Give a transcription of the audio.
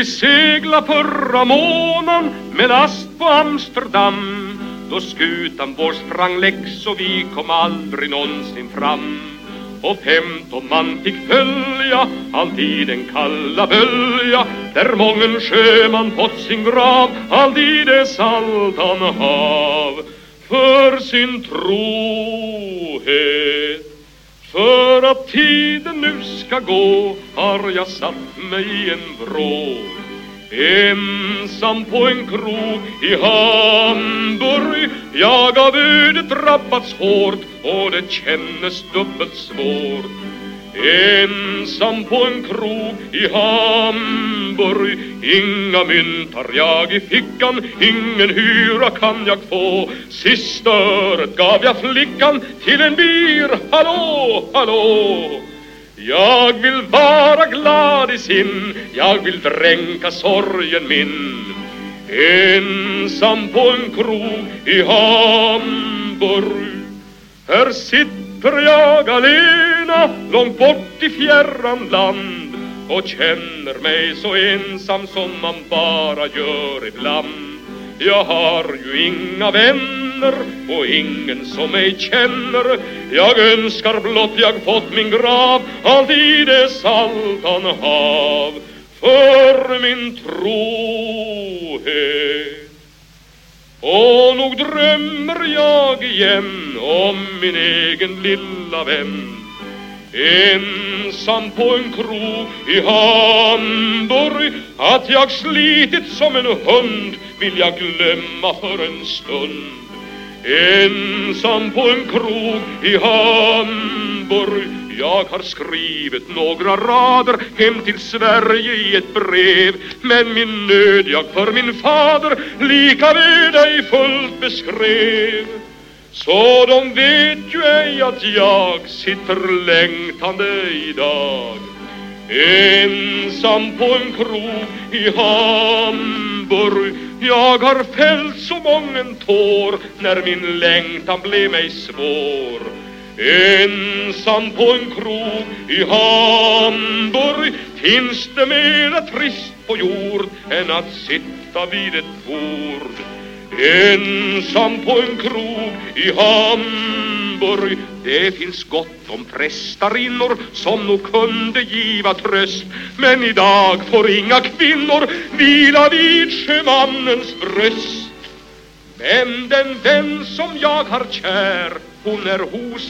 Vi segla förra månaden med last på Amsterdam. Då skutan vår sprang läx och vi kom aldrig någonsin fram. Och femton man fick följa alltid den kalla bölja där mången sjöman fått sin grav allt i det saltan hav. För sin trohet för att tiden nu ska gå har jag satt mig i en vrå. Ensam på en krog i Hamburg. Jag av ödet drabbats hårt och det kännes dubbelt svårt. Ensam på en krog i Hamburg. Inga mynt har jag i fickan Ingen hyra kan jag få. Sista öret gav jag flickan till en bir. Hallå, hallå. Jag vill vara glad i sin, jag vill dränka sorgen min. Ensam på en krog i Hamburg. Här sitter jag allena långt bort i fjärran land och känner mig så ensam som man bara gör ibland. Jag har ju inga vänner vänner och ingen som mig känner. Jag önskar blott jag fått min grav allt i det saltan hav för min trohet. Och nog drömmer jag igen om min egen lilla vän. Ensam på en krog i Hamburg Att jag slitit som en hund vill jag glömma för en stund. Ensam på en krog i Hamburg Jag har skrivit några rader hem till Sverige i ett brev. Men min nöd jag för min fader lika väl ej fullt beskrev. Så de vet ju ej att jag sitter längtande idag Ensam på en krog i Hamburg. Jag har fällt så mången tår när min längtan blev mig svår. Ensam på en krog i Hamburg Finns det mera trist på jord än att sitta vid ett bord. Ensam på en krog i Hamburg. Det finns gott om prästarinnor som nog kunde giva tröst. Men idag får inga kvinnor vila vid sjömannens bröst. Men den vän som jag har kär hon är hos